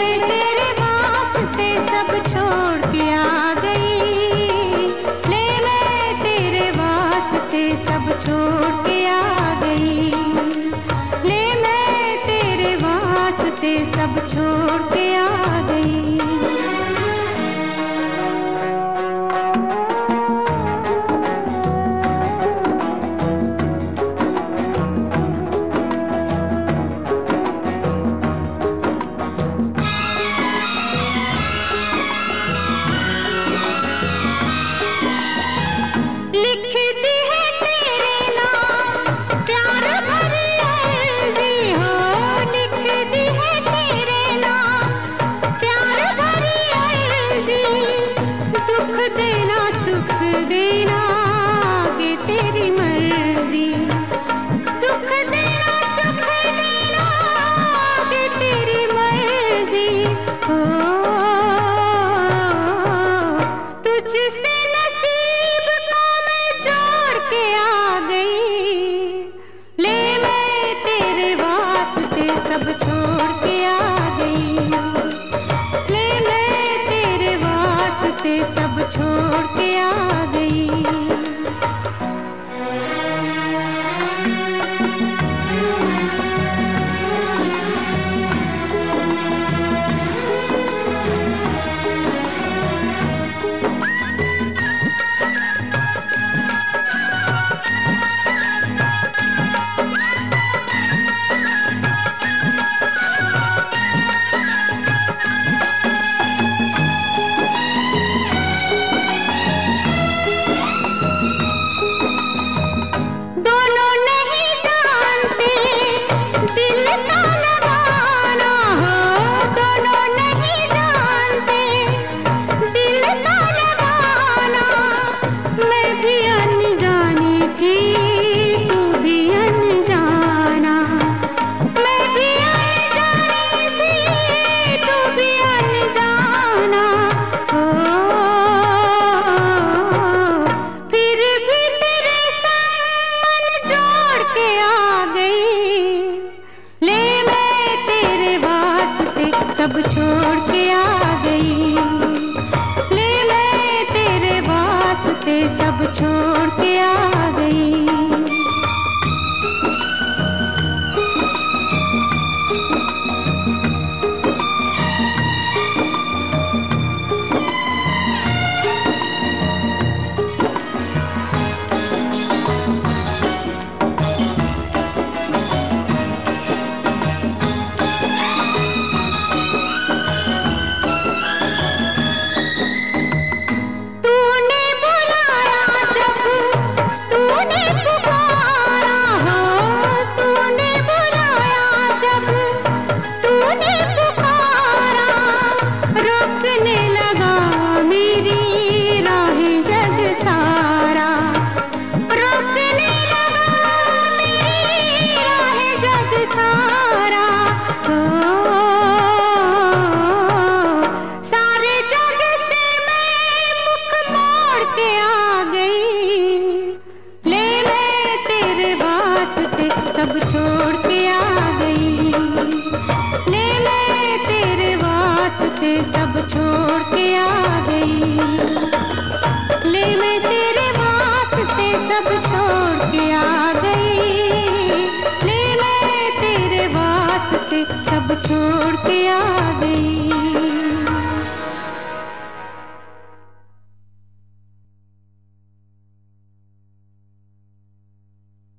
मैं तेरे से सब छोड़ के आ गई। ले मैं तेरे वास्ते सब छोड़ के आ गई। ले मैं तेरे वास्ते सब छोड़ के सब छोड़ सब छोड़ के आ गई। ले मैं तेरे वास्ते सब छोड़ सब छोड़ के आ गई। ले मैं तेरे वास्ते सब छोड़ के आ गई। ले मैं तेरे वास्ते सब छोड़ के आ गई। ले मैं तेरे वास्ते सब छोड़ के आ गई।